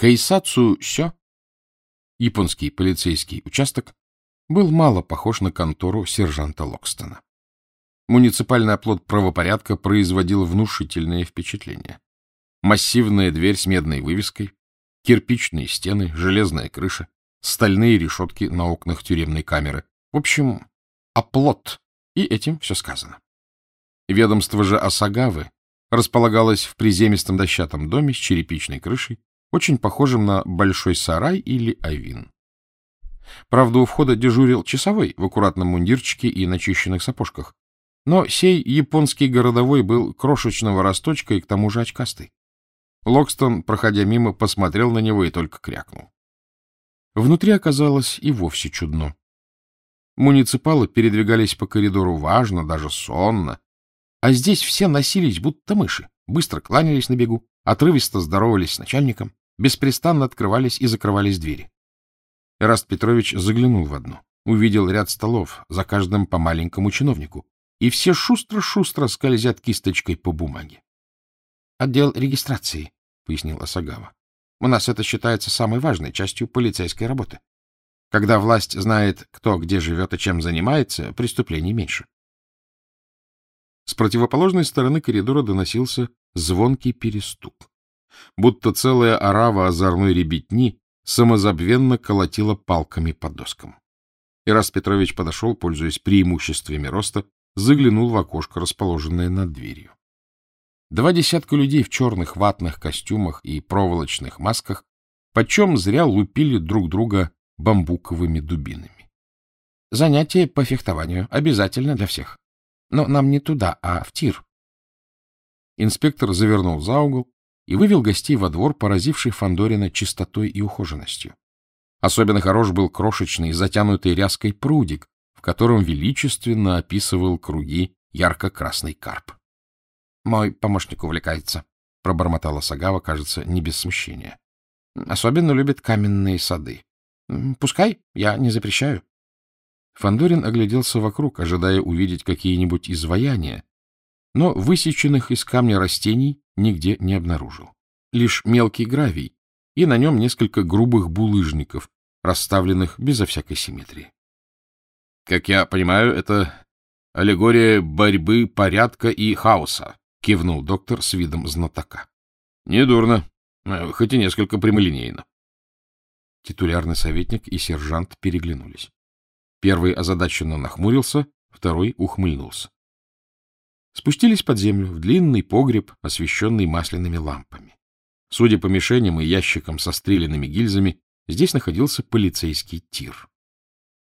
Кайсацу Сё, японский полицейский участок, был мало похож на контору сержанта Локстона. Муниципальный оплот правопорядка производил внушительное впечатление. Массивная дверь с медной вывеской, кирпичные стены, железная крыша, стальные решетки на окнах тюремной камеры. В общем, оплот, и этим все сказано. Ведомство же Осагавы располагалось в приземистом дощатом доме с черепичной крышей, очень похожим на большой сарай или авин. Правда, у входа дежурил часовой в аккуратном мундирчике и начищенных сапожках, но сей японский городовой был крошечного росточка и к тому же очкастый. Локстон, проходя мимо, посмотрел на него и только крякнул. Внутри оказалось и вовсе чудно. Муниципалы передвигались по коридору важно, даже сонно, а здесь все носились, будто мыши, быстро кланялись на бегу, отрывисто здоровались с начальником, беспрестанно открывались и закрывались двери. Эраст Петрович заглянул в одну, увидел ряд столов, за каждым по маленькому чиновнику, и все шустро-шустро скользят кисточкой по бумаге. — Отдел регистрации, — пояснил Осагава. — У нас это считается самой важной частью полицейской работы. Когда власть знает, кто где живет и чем занимается, преступлений меньше. С противоположной стороны коридора доносился звонкий перестук. Будто целая орава озорной ребятни самозабвенно колотила палками по доскам. Ирас Петрович подошел, пользуясь преимуществами роста, заглянул в окошко, расположенное над дверью. Два десятка людей в черных ватных костюмах и проволочных масках почем зря лупили друг друга бамбуковыми дубинами. Занятие по фехтованию обязательно для всех. Но нам не туда, а в тир. Инспектор завернул за угол и вывел гостей во двор, поразивший Фандорина чистотой и ухоженностью. Особенно хорош был крошечный, затянутый ряской прудик, в котором величественно описывал круги ярко-красный карп. — Мой помощник увлекается, — пробормотала Сагава, кажется, не без смущения. — Особенно любит каменные сады. — Пускай, я не запрещаю. Фандорин огляделся вокруг, ожидая увидеть какие-нибудь изваяния, но высеченных из камня растений нигде не обнаружил. Лишь мелкий гравий и на нем несколько грубых булыжников, расставленных безо всякой симметрии. Как я понимаю, это аллегория борьбы порядка и хаоса, кивнул доктор с видом знатока. Недурно, э, хоть и несколько прямолинейно. Титулярный советник и сержант переглянулись. Первый озадаченно нахмурился, второй ухмыльнулся. Спустились под землю, в длинный погреб, освещенный масляными лампами. Судя по мишеням и ящикам со стрелянными гильзами, здесь находился полицейский тир.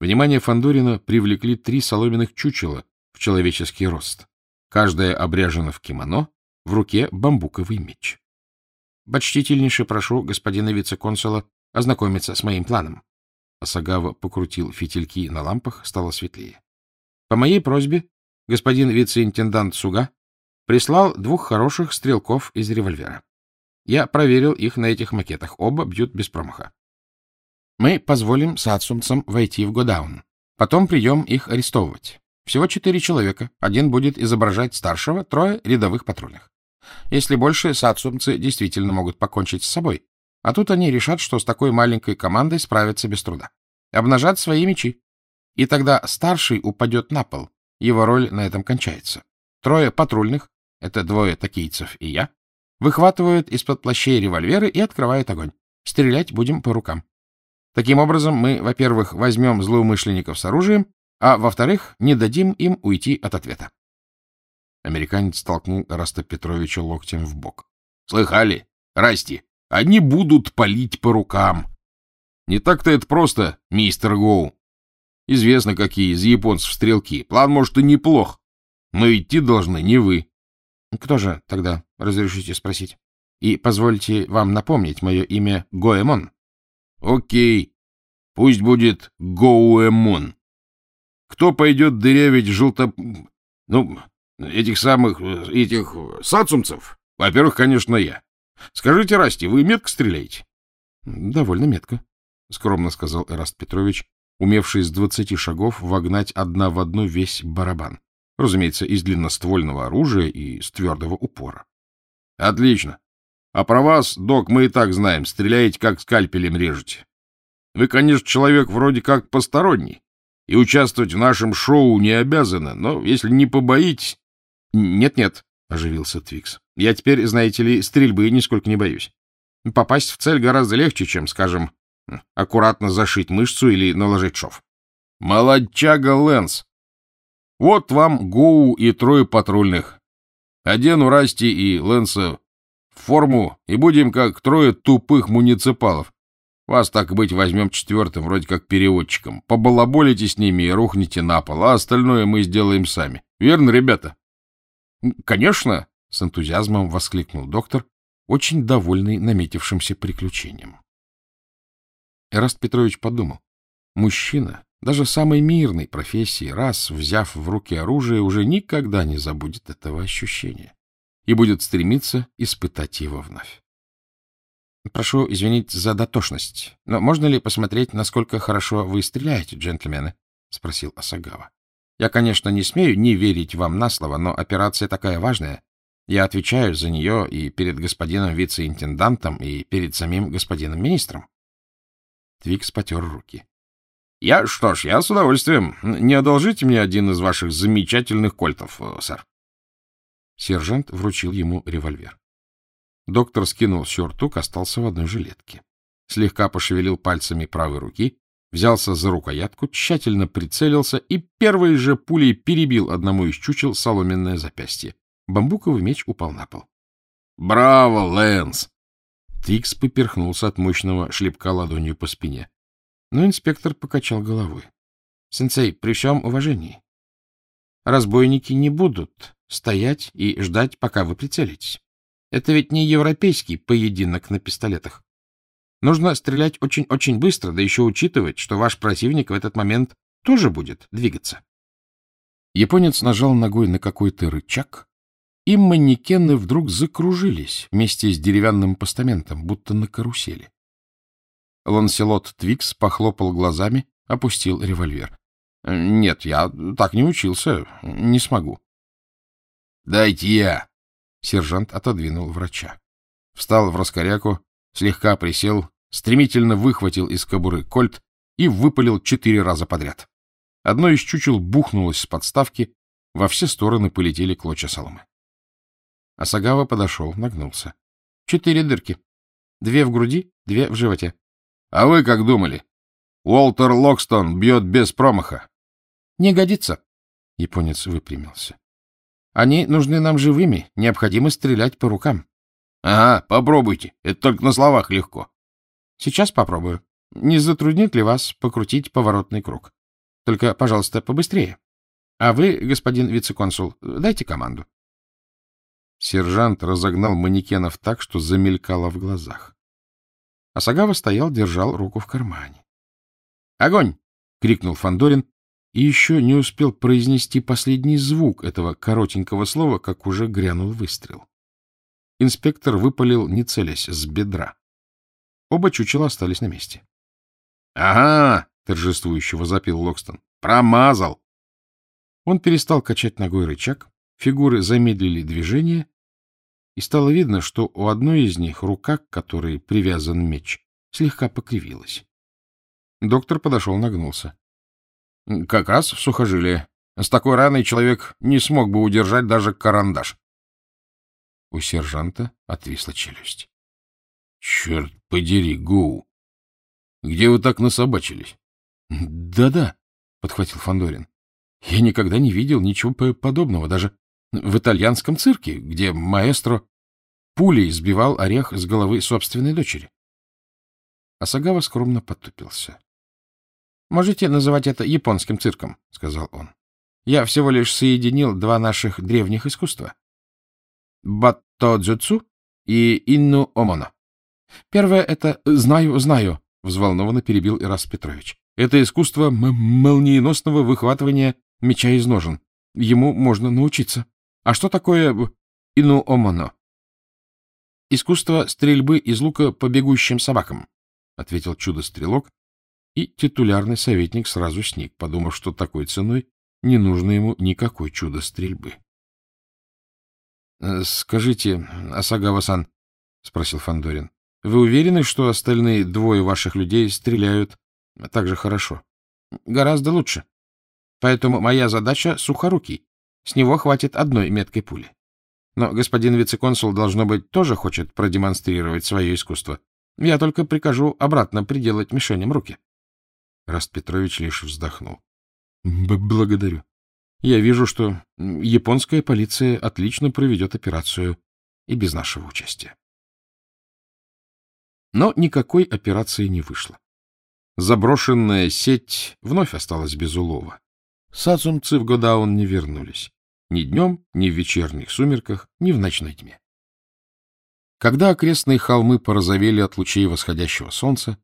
Внимание Фандорина привлекли три соломенных чучела в человеческий рост. Каждая обряжена в кимоно, в руке бамбуковый меч. — Почтительнейше прошу господина вице-консула ознакомиться с моим планом. Асагава покрутил фитильки на лампах, стало светлее. — По моей просьбе господин вице-интендант Суга прислал двух хороших стрелков из револьвера. Я проверил их на этих макетах. Оба бьют без промаха. Мы позволим сацумцам войти в Годаун. Потом придем их арестовывать. Всего четыре человека. Один будет изображать старшего, трое — рядовых патрульных. Если больше, сацумцы действительно могут покончить с собой. А тут они решат, что с такой маленькой командой справятся без труда. Обнажат свои мечи. И тогда старший упадет на пол. Его роль на этом кончается. Трое патрульных, это двое такийцев и я, выхватывают из-под плащей револьверы и открывают огонь. Стрелять будем по рукам. Таким образом, мы, во-первых, возьмем злоумышленников с оружием, а, во-вторых, не дадим им уйти от ответа. Американец толкнул Эраста Петровича локтем в бок. — Слыхали? Расти, они будут палить по рукам. Не так-то это просто, мистер Гоу. Известно, какие из японцев стрелки. План, может, и неплох, но идти должны не вы. — Кто же тогда, разрешите спросить? И позвольте вам напомнить мое имя Гоэмон. Окей, пусть будет Гоуэмон. Кто пойдет дырявить желто... Ну, этих самых... этих сацумцев? Во-первых, конечно, я. Скажите, Расти, вы метко стреляете? — Довольно метко, — скромно сказал Эраст Петрович, умевший с двадцати шагов вогнать одна в одну весь барабан. Разумеется, из длинноствольного оружия и с твердого упора. — Отлично. А про вас, док, мы и так знаем. Стреляете, как скальпелем режете. Вы, конечно, человек вроде как посторонний, и участвовать в нашем шоу не обязаны, но если не побоитесь... Нет — Нет-нет, — оживился Твикс. — Я теперь, знаете ли, стрельбы нисколько не боюсь. Попасть в цель гораздо легче, чем, скажем, аккуратно зашить мышцу или наложить шов. — Молодчага, Лэнс! Вот вам Гоу и трое патрульных. Одену Расти и Лэнса в форму, и будем как трое тупых муниципалов. Вас, так быть, возьмем четвертым, вроде как переводчиком. Побалаболите с ними и рухните на пол, а остальное мы сделаем сами. Верно, ребята? — Конечно, — с энтузиазмом воскликнул доктор, очень довольный наметившимся приключением. Эраст Петрович подумал. Мужчина, даже самой мирной профессии, раз взяв в руки оружие, уже никогда не забудет этого ощущения и будет стремиться испытать его вновь. Прошу извинить за дотошность, но можно ли посмотреть, насколько хорошо вы стреляете, джентльмены? — спросил Асагава. — Я, конечно, не смею не верить вам на слово, но операция такая важная. Я отвечаю за нее и перед господином вице-интендантом, и перед самим господином министром. Твикс потер руки. — Я, что ж, я с удовольствием. Не одолжите мне один из ваших замечательных кольтов, э, сэр. Сержант вручил ему револьвер. Доктор скинул сюртук, остался в одной жилетке. Слегка пошевелил пальцами правой руки, взялся за рукоятку, тщательно прицелился и первой же пулей перебил одному из чучел соломенное запястье. Бамбуковый меч упал на пол. — Браво, Лэнс! Трикс поперхнулся от мощного шлепка ладонью по спине. Но инспектор покачал головой. — Сенсей, при всем уважении. Разбойники не будут стоять и ждать, пока вы прицелитесь. Это ведь не европейский поединок на пистолетах. Нужно стрелять очень-очень быстро, да еще учитывать, что ваш противник в этот момент тоже будет двигаться. Японец нажал ногой на какой-то рычаг, и манекены вдруг закружились вместе с деревянным постаментом, будто на карусели. Ланселот Твикс похлопал глазами, опустил револьвер. — Нет, я так не учился, не смогу. — Дайте я, Сержант отодвинул врача. Встал в раскоряку, слегка присел, стремительно выхватил из кобуры кольт и выпалил четыре раза подряд. Одно из чучел бухнулось с подставки, во все стороны полетели клочья соломы. Асагава подошел, нагнулся. Четыре дырки. Две в груди, две в животе. — А вы как думали? Уолтер Локстон бьет без промаха. — Не годится. Японец выпрямился. Они нужны нам живыми, необходимо стрелять по рукам. — Ага, попробуйте, это только на словах легко. — Сейчас попробую. Не затруднит ли вас покрутить поворотный круг? Только, пожалуйста, побыстрее. А вы, господин вице-консул, дайте команду. Сержант разогнал манекенов так, что замелькало в глазах. Асагава стоял, держал руку в кармане. «Огонь!» — крикнул Фандорин и еще не успел произнести последний звук этого коротенького слова, как уже грянул выстрел. Инспектор выпалил, не целясь, с бедра. Оба чучела остались на месте. — Ага! — торжествующе возопил Локстон. — Промазал! Он перестал качать ногой рычаг, фигуры замедлили движение, и стало видно, что у одной из них рука, к которой привязан меч, слегка покривилась. Доктор подошел, нагнулся. — Как раз в сухожилие. С такой раной человек не смог бы удержать даже карандаш. У сержанта отвисла челюсть. — Черт подери, Гоу! Где вы так насобачились? Да — Да-да, — подхватил Фандорин. Я никогда не видел ничего подобного, даже в итальянском цирке, где маэстро пулей сбивал орех с головы собственной дочери. Асагава скромно потупился. — Можете называть это японским цирком, — сказал он. — Я всего лишь соединил два наших древних искусства. Батто-дзюцу и инну-омоно. Первое — это «знаю, знаю», — взволнованно перебил Ирас Петрович. Это искусство молниеносного выхватывания меча из ножен. Ему можно научиться. А что такое инну-омоно? Искусство стрельбы из лука по бегущим собакам, — ответил чудо-стрелок, и титулярный советник сразу сник, подумав, что такой ценой не нужно ему никакой чудо стрельбы. — Скажите, Асагава-сан, спросил Фандорин. Вы уверены, что остальные двое ваших людей стреляют так же хорошо? Гораздо лучше. Поэтому моя задача — сухорукий. С него хватит одной меткой пули. Но господин вице-консул, должно быть, тоже хочет продемонстрировать свое искусство. Я только прикажу обратно приделать мишеням руки. Раст Петрович лишь вздохнул. — Благодарю. Я вижу, что японская полиция отлично проведет операцию и без нашего участия. Но никакой операции не вышло. Заброшенная сеть вновь осталась без улова. Сацумцы в Годаун не вернулись. Ни днем, ни в вечерних сумерках, ни в ночной тьме. Когда окрестные холмы порозовели от лучей восходящего солнца,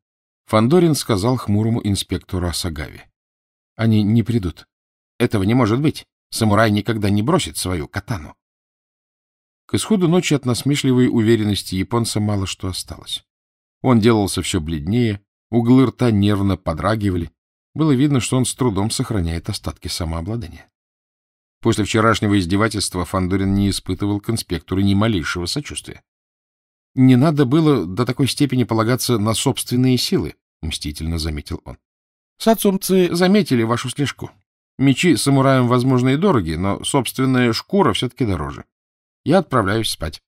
Фандорин сказал хмурому инспектору Асагаве. — Они не придут. Этого не может быть. Самурай никогда не бросит свою катану. К исходу ночи от насмешливой уверенности японца мало что осталось. Он делался все бледнее, углы рта нервно подрагивали. Было видно, что он с трудом сохраняет остатки самообладания. После вчерашнего издевательства Фандорин не испытывал к инспектору ни малейшего сочувствия. Не надо было до такой степени полагаться на собственные силы, — мстительно заметил он. Сацумцы заметили вашу слежку. Мечи самураям, возможно, и дороги, но собственная шкура все-таки дороже. Я отправляюсь спать.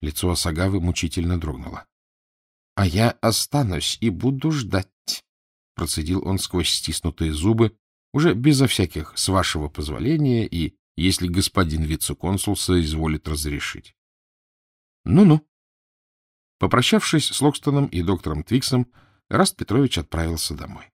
Лицо Асагавы мучительно дрогнуло. — А я останусь и буду ждать, — процедил он сквозь стиснутые зубы, уже безо всяких «с вашего позволения» и «если господин вице-консул соизволит разрешить». Ну-ну. Попрощавшись с Локстоном и доктором Твиксом, Раст Петрович отправился домой.